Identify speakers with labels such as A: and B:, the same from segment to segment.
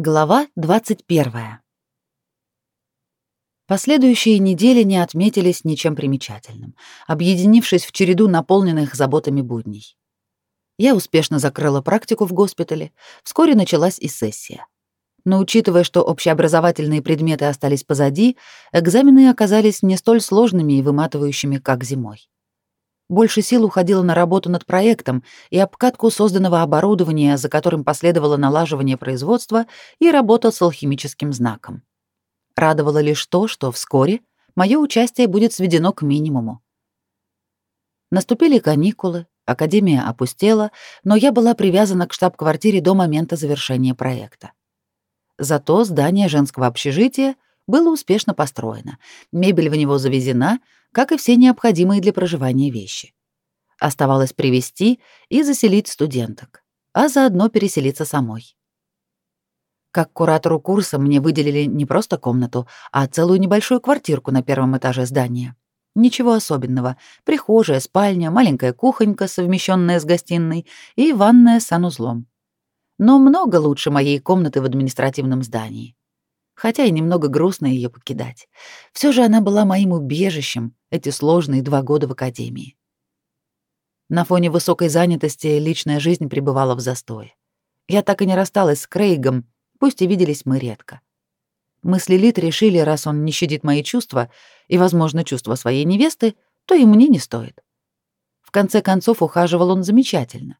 A: Глава 21. Последующие недели не отметились ничем примечательным, объединившись в череду наполненных заботами будней. Я успешно закрыла практику в госпитале, вскоре началась и сессия. Но учитывая, что общеобразовательные предметы остались позади, экзамены оказались не столь сложными и выматывающими, как зимой. Больше сил уходило на работу над проектом и обкатку созданного оборудования, за которым последовало налаживание производства и работа с алхимическим знаком. Радовало лишь то, что вскоре мое участие будет сведено к минимуму. Наступили каникулы, академия опустела, но я была привязана к штаб-квартире до момента завершения проекта. Зато здание женского общежития было успешно построено, мебель в него завезена — как и все необходимые для проживания вещи. Оставалось привести и заселить студенток, а заодно переселиться самой. Как куратору курса мне выделили не просто комнату, а целую небольшую квартирку на первом этаже здания. Ничего особенного. Прихожая, спальня, маленькая кухонька, совмещенная с гостиной, и ванная с санузлом. Но много лучше моей комнаты в административном здании хотя и немного грустно ее покидать. Все же она была моим убежищем эти сложные два года в академии. На фоне высокой занятости личная жизнь пребывала в застое. Я так и не рассталась с Крейгом, пусть и виделись мы редко. Мы с Лилит решили, раз он не щадит мои чувства и, возможно, чувства своей невесты, то и мне не стоит. В конце концов, ухаживал он замечательно.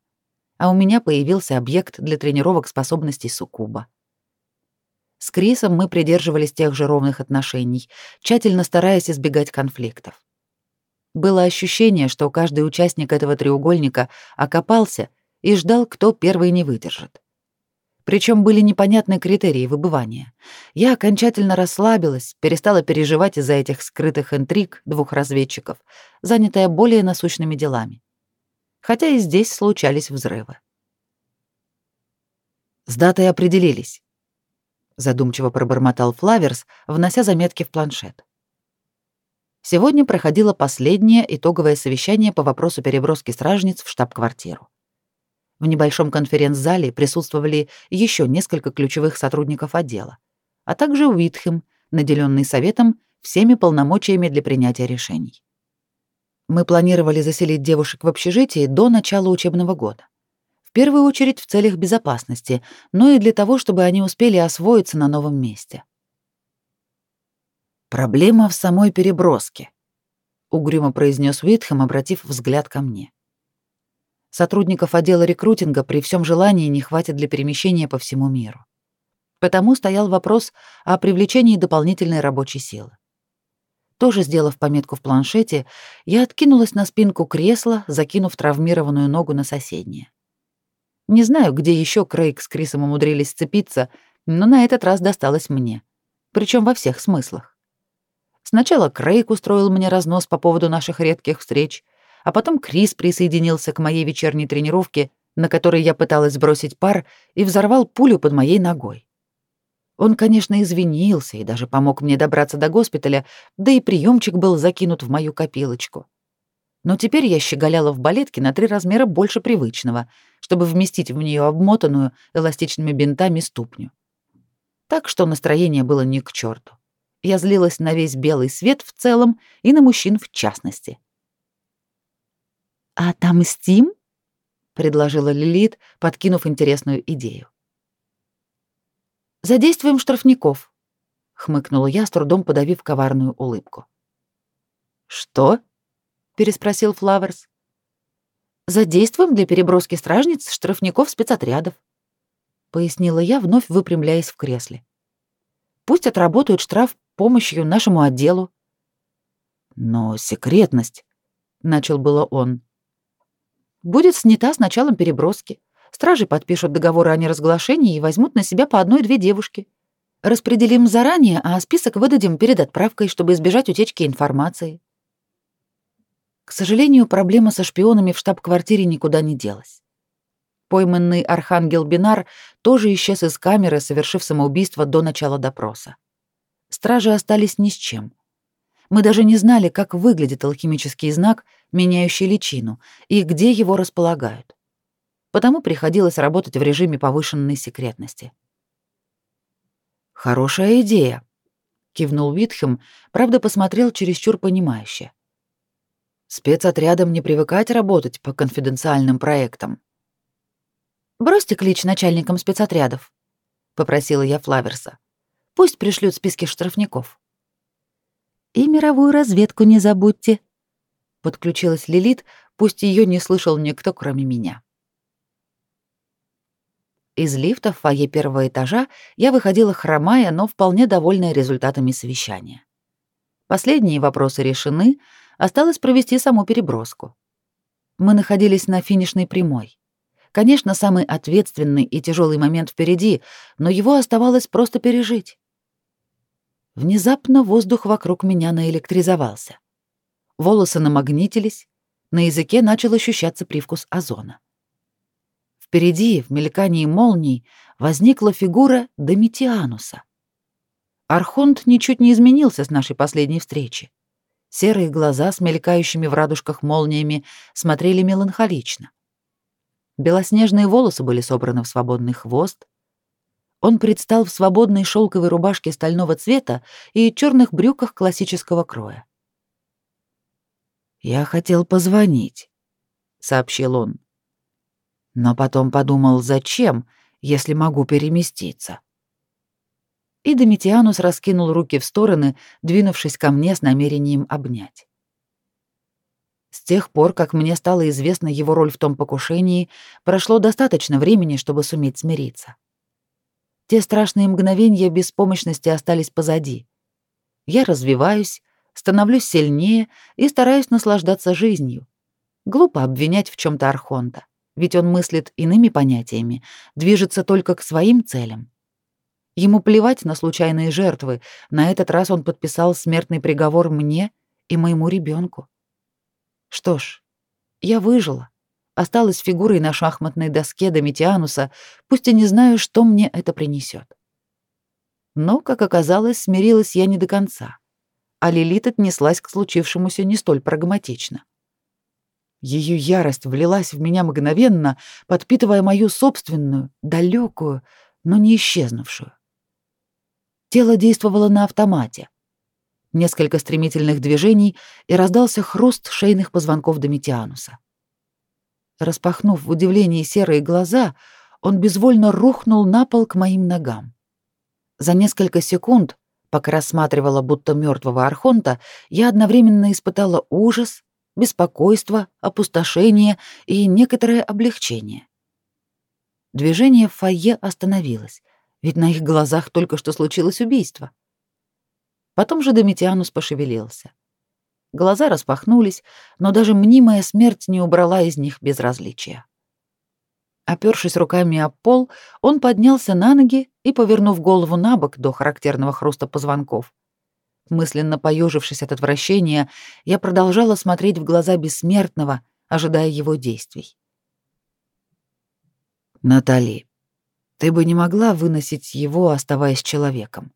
A: А у меня появился объект для тренировок способностей суккуба. С Крисом мы придерживались тех же ровных отношений, тщательно стараясь избегать конфликтов. Было ощущение, что каждый участник этого треугольника окопался и ждал, кто первый не выдержит. Причем были непонятны критерии выбывания. Я окончательно расслабилась, перестала переживать из-за этих скрытых интриг двух разведчиков, занятая более насущными делами. Хотя и здесь случались взрывы. С датой определились задумчиво пробормотал Флаверс, внося заметки в планшет. Сегодня проходило последнее итоговое совещание по вопросу переброски стражниц в штаб-квартиру. В небольшом конференц-зале присутствовали еще несколько ключевых сотрудников отдела, а также Уитхем, наделенный советом всеми полномочиями для принятия решений. Мы планировали заселить девушек в общежитии до начала учебного года. Первую очередь в целях безопасности, но и для того, чтобы они успели освоиться на новом месте. «Проблема в самой переброске», — угрюмо произнес Уитхэм, обратив взгляд ко мне. Сотрудников отдела рекрутинга при всем желании не хватит для перемещения по всему миру. Потому стоял вопрос о привлечении дополнительной рабочей силы. Тоже сделав пометку в планшете, я откинулась на спинку кресла, закинув травмированную ногу на соседнее. Не знаю, где еще Крейг с Крисом умудрились сцепиться, но на этот раз досталось мне. Причем во всех смыслах. Сначала Крейг устроил мне разнос по поводу наших редких встреч, а потом Крис присоединился к моей вечерней тренировке, на которой я пыталась сбросить пар, и взорвал пулю под моей ногой. Он, конечно, извинился и даже помог мне добраться до госпиталя, да и приемчик был закинут в мою копилочку но теперь я щеголяла в балетке на три размера больше привычного, чтобы вместить в нее обмотанную эластичными бинтами ступню. Так что настроение было не к черту. Я злилась на весь белый свет в целом и на мужчин в частности. «А там Стим?» — предложила Лилит, подкинув интересную идею. «Задействуем штрафников», — хмыкнула я, с трудом подавив коварную улыбку. «Что?» Переспросил Флаверс. Задействуем для переброски стражниц штрафников спецотрядов, пояснила я, вновь выпрямляясь в кресле. Пусть отработают штраф помощью нашему отделу. Но секретность, начал было он. Будет снята с началом переброски. Стражи подпишут договоры о неразглашении и возьмут на себя по одной-две девушки. Распределим заранее, а список выдадим перед отправкой, чтобы избежать утечки информации. К сожалению, проблема со шпионами в штаб-квартире никуда не делась. Пойманный архангел Бинар тоже исчез из камеры, совершив самоубийство до начала допроса. Стражи остались ни с чем. Мы даже не знали, как выглядит алхимический знак, меняющий личину, и где его располагают. Потому приходилось работать в режиме повышенной секретности. Хорошая идея, кивнул Витхем, правда, посмотрел чересчур понимающе. Спецотрядам не привыкать работать по конфиденциальным проектам. Бросьте клич начальникам спецотрядов, попросила я Флаверса. Пусть пришлют списки штрафников. И мировую разведку не забудьте, подключилась Лилит, пусть ее не слышал никто, кроме меня. Из лифта в фойе первого этажа я выходила хромая, но вполне довольная результатами совещания. Последние вопросы решены, осталось провести саму переброску. Мы находились на финишной прямой. Конечно, самый ответственный и тяжелый момент впереди, но его оставалось просто пережить. Внезапно воздух вокруг меня наэлектризовался. Волосы намагнитились, на языке начал ощущаться привкус озона. Впереди, в мелькании молний, возникла фигура Домитиануса. Архонт ничуть не изменился с нашей последней встречи. Серые глаза с мелькающими в радужках молниями смотрели меланхолично. Белоснежные волосы были собраны в свободный хвост. Он предстал в свободной шелковой рубашке стального цвета и черных брюках классического кроя. «Я хотел позвонить», — сообщил он. Но потом подумал, зачем, если могу переместиться. И Домитианус раскинул руки в стороны, двинувшись ко мне с намерением обнять. С тех пор, как мне стало известна его роль в том покушении, прошло достаточно времени, чтобы суметь смириться. Те страшные мгновения беспомощности остались позади. Я развиваюсь, становлюсь сильнее и стараюсь наслаждаться жизнью. Глупо обвинять в чем то Архонта ведь он мыслит иными понятиями, движется только к своим целям. Ему плевать на случайные жертвы, на этот раз он подписал смертный приговор мне и моему ребенку. Что ж, я выжила, осталась фигурой на шахматной доске Домитиануса, пусть и не знаю, что мне это принесет. Но, как оказалось, смирилась я не до конца, а Лилит отнеслась к случившемуся не столь прагматично. Ее ярость влилась в меня мгновенно, подпитывая мою собственную, далекую, но не исчезнувшую. Тело действовало на автомате. Несколько стремительных движений, и раздался хруст шейных позвонков Домитиануса. Распахнув в удивлении серые глаза, он безвольно рухнул на пол к моим ногам. За несколько секунд, пока рассматривала будто мертвого архонта, я одновременно испытала ужас, беспокойство, опустошение и некоторое облегчение. Движение в фойе остановилось, ведь на их глазах только что случилось убийство. Потом же Домитианус пошевелился. Глаза распахнулись, но даже мнимая смерть не убрала из них безразличия. Опёршись руками об пол, он поднялся на ноги и, повернув голову на бок до характерного хруста позвонков, Мысленно поежившись от отвращения, я продолжала смотреть в глаза бессмертного, ожидая его действий. «Натали, ты бы не могла выносить его, оставаясь человеком»,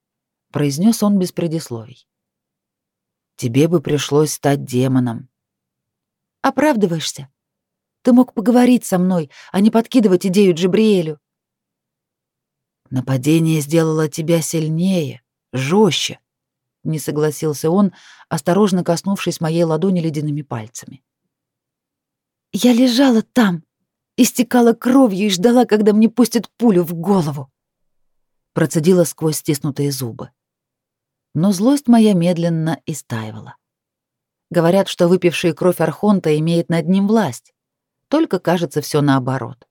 A: — произнес он без предисловий. «Тебе бы пришлось стать демоном». «Оправдываешься? Ты мог поговорить со мной, а не подкидывать идею Джабриэлю». «Нападение сделало тебя сильнее, жестче не согласился он, осторожно коснувшись моей ладони ледяными пальцами. Я лежала там, истекала кровью и ждала, когда мне пустят пулю в голову. Процедила сквозь стиснутые зубы. Но злость моя медленно истаивала. Говорят, что выпивший кровь архонта имеет над ним власть. Только кажется все наоборот.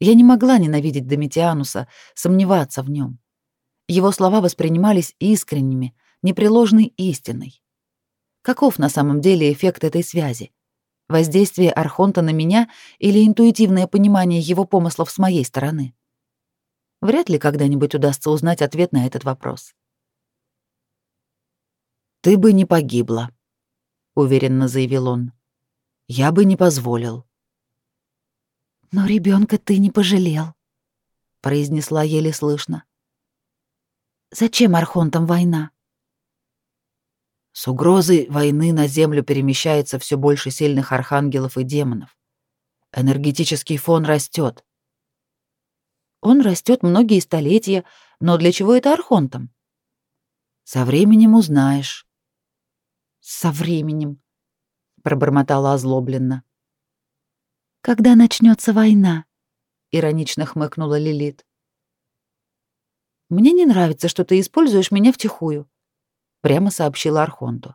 A: Я не могла ненавидеть Домитиануса, сомневаться в нем. Его слова воспринимались искренними, непреложной истиной. Каков на самом деле эффект этой связи? Воздействие Архонта на меня или интуитивное понимание его помыслов с моей стороны? Вряд ли когда-нибудь удастся узнать ответ на этот вопрос. «Ты бы не погибла», — уверенно заявил он. «Я бы не позволил». «Но ребенка ты не пожалел», — произнесла еле слышно. «Зачем Архонтам война? С угрозой войны на Землю перемещается все больше сильных архангелов и демонов. Энергетический фон растет. Он растет многие столетия, Но для чего это архонтом? Со временем узнаешь. Со временем, пробормотала озлобленно. Когда начнется война? иронично хмыкнула Лилит. Мне не нравится, что ты используешь меня втихую, прямо сообщила Архонту.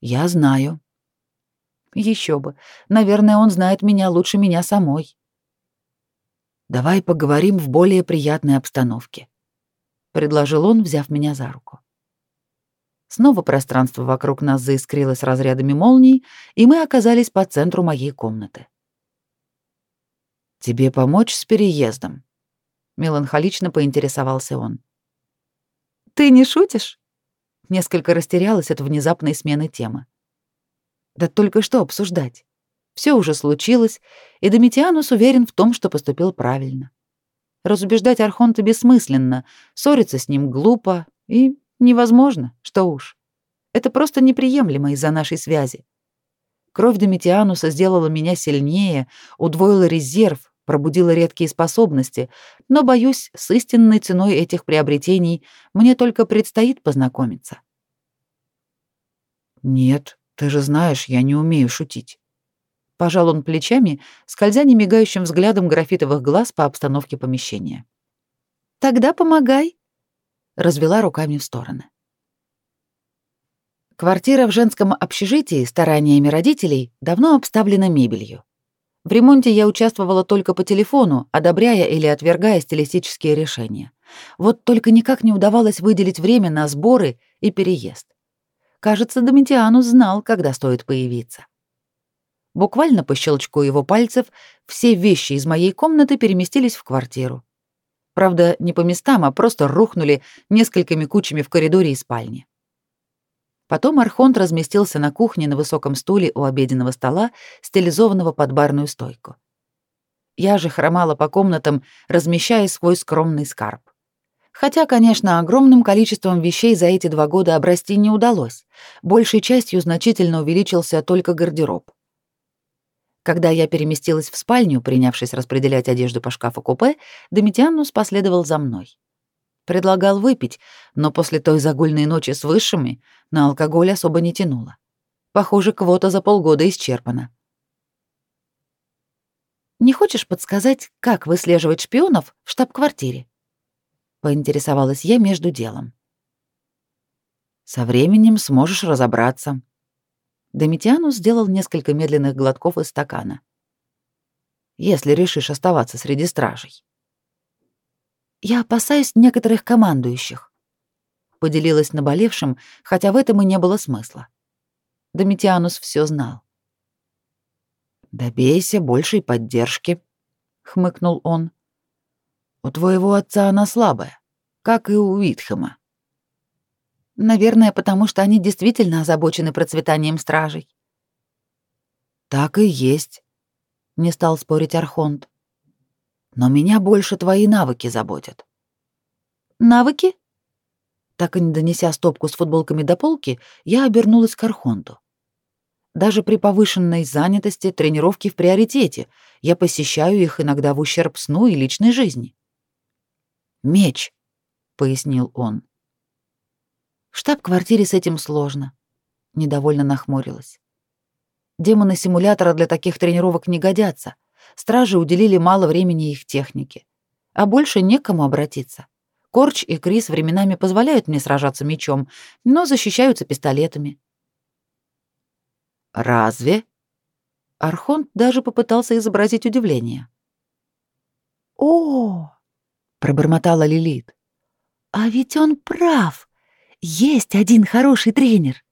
A: Я знаю. Еще бы. Наверное, он знает меня лучше меня самой. Давай поговорим в более приятной обстановке, предложил он, взяв меня за руку. Снова пространство вокруг нас заискрилось разрядами молний, и мы оказались по центру моей комнаты. Тебе помочь с переездом? меланхолично поинтересовался он. Ты не шутишь? Несколько растерялась от внезапной смены темы. Да только что обсуждать. Все уже случилось, и Домитианус уверен в том, что поступил правильно. Разубеждать Архонта бессмысленно, ссориться с ним глупо и невозможно, что уж. Это просто неприемлемо из-за нашей связи. Кровь Домитиануса сделала меня сильнее, удвоила резерв, пробудила редкие способности, но, боюсь, с истинной ценой этих приобретений мне только предстоит познакомиться. «Нет, ты же знаешь, я не умею шутить». Пожал он плечами, скользя немигающим взглядом графитовых глаз по обстановке помещения. «Тогда помогай», — развела руками в стороны. Квартира в женском общежитии стараниями родителей давно обставлена мебелью. В ремонте я участвовала только по телефону, одобряя или отвергая стилистические решения. Вот только никак не удавалось выделить время на сборы и переезд. Кажется, Домитианус знал, когда стоит появиться. Буквально по щелчку его пальцев все вещи из моей комнаты переместились в квартиру. Правда, не по местам, а просто рухнули несколькими кучами в коридоре и спальне. Потом Архонт разместился на кухне на высоком стуле у обеденного стола, стилизованного под барную стойку. Я же хромала по комнатам, размещая свой скромный скарб. Хотя, конечно, огромным количеством вещей за эти два года обрасти не удалось. Большей частью значительно увеличился только гардероб. Когда я переместилась в спальню, принявшись распределять одежду по шкафу-купе, Домитианус последовал за мной. Предлагал выпить, но после той загульной ночи с высшими на алкоголь особо не тянуло. Похоже, квота за полгода исчерпана. «Не хочешь подсказать, как выслеживать шпионов в штаб-квартире?» Поинтересовалась я между делом. «Со временем сможешь разобраться». Домитиану сделал несколько медленных глотков из стакана. «Если решишь оставаться среди стражей». Я опасаюсь некоторых командующих. Поделилась наболевшим, хотя в этом и не было смысла. Домитианус все знал. «Добейся большей поддержки», — хмыкнул он. «У твоего отца она слабая, как и у Уитхэма». «Наверное, потому что они действительно озабочены процветанием стражей». «Так и есть», — не стал спорить Архонт. Но меня больше твои навыки заботят. Навыки? Так и не донеся стопку с футболками до полки, я обернулась к Архонту. Даже при повышенной занятости тренировки в приоритете. Я посещаю их иногда в ущерб сну и личной жизни. «Меч», — пояснил он. В штаб-квартире с этим сложно. Недовольно нахмурилась. Демоны симулятора для таких тренировок не годятся. Стражи уделили мало времени их технике. А больше некому обратиться. Корч и Крис временами позволяют мне сражаться мечом, но защищаются пистолетами. «Разве?» Архонт даже попытался изобразить удивление. «О!» — пробормотала Лилит. «А ведь он прав. Есть один хороший тренер».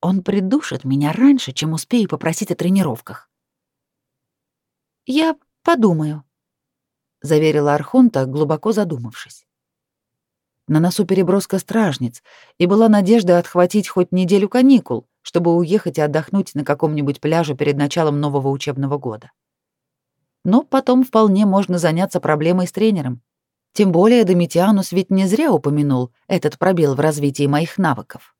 A: Он придушит меня раньше, чем успею попросить о тренировках. «Я подумаю», — заверила Архонта, глубоко задумавшись. На носу переброска стражниц, и была надежда отхватить хоть неделю каникул, чтобы уехать и отдохнуть на каком-нибудь пляже перед началом нового учебного года. Но потом вполне можно заняться проблемой с тренером. Тем более Домитианус ведь не зря упомянул этот пробел в развитии моих навыков.